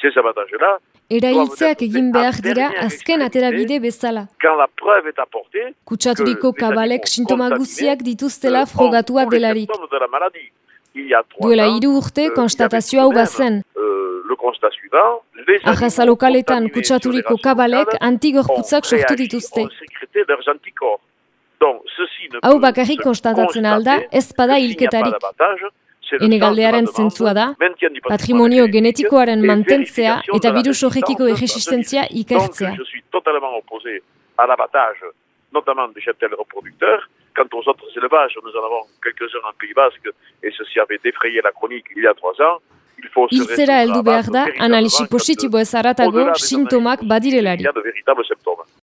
ces avantages-là Erailtzeak egin behar dira azken aterabide bezala. Kutsaturiko kabalek sintoma guziak dituztela euh, frogatua delarik. Duela hiru urte euh, konstatazio y hau bazen. euh, Arraza lokaletan kutsaturiko kabalek antigorputzak sortu dituzte. Hau bakarrik konstatatzen alda, ez bada hilketarik. Enegaldearen changement de zentzua da, patrimonio genetikoaren et mantentzea eta de virus horrekiko erresistentzia ikertzea. notamment des cheptels reproducteurs. Quant aux autres élevages, nous en avons quelques-uns en Pays Basque, et ceci avait défrayé la chronique il y a trois ans. Il Hiltzera heldu behar da, analisi positiboez haratago des sintomak analyses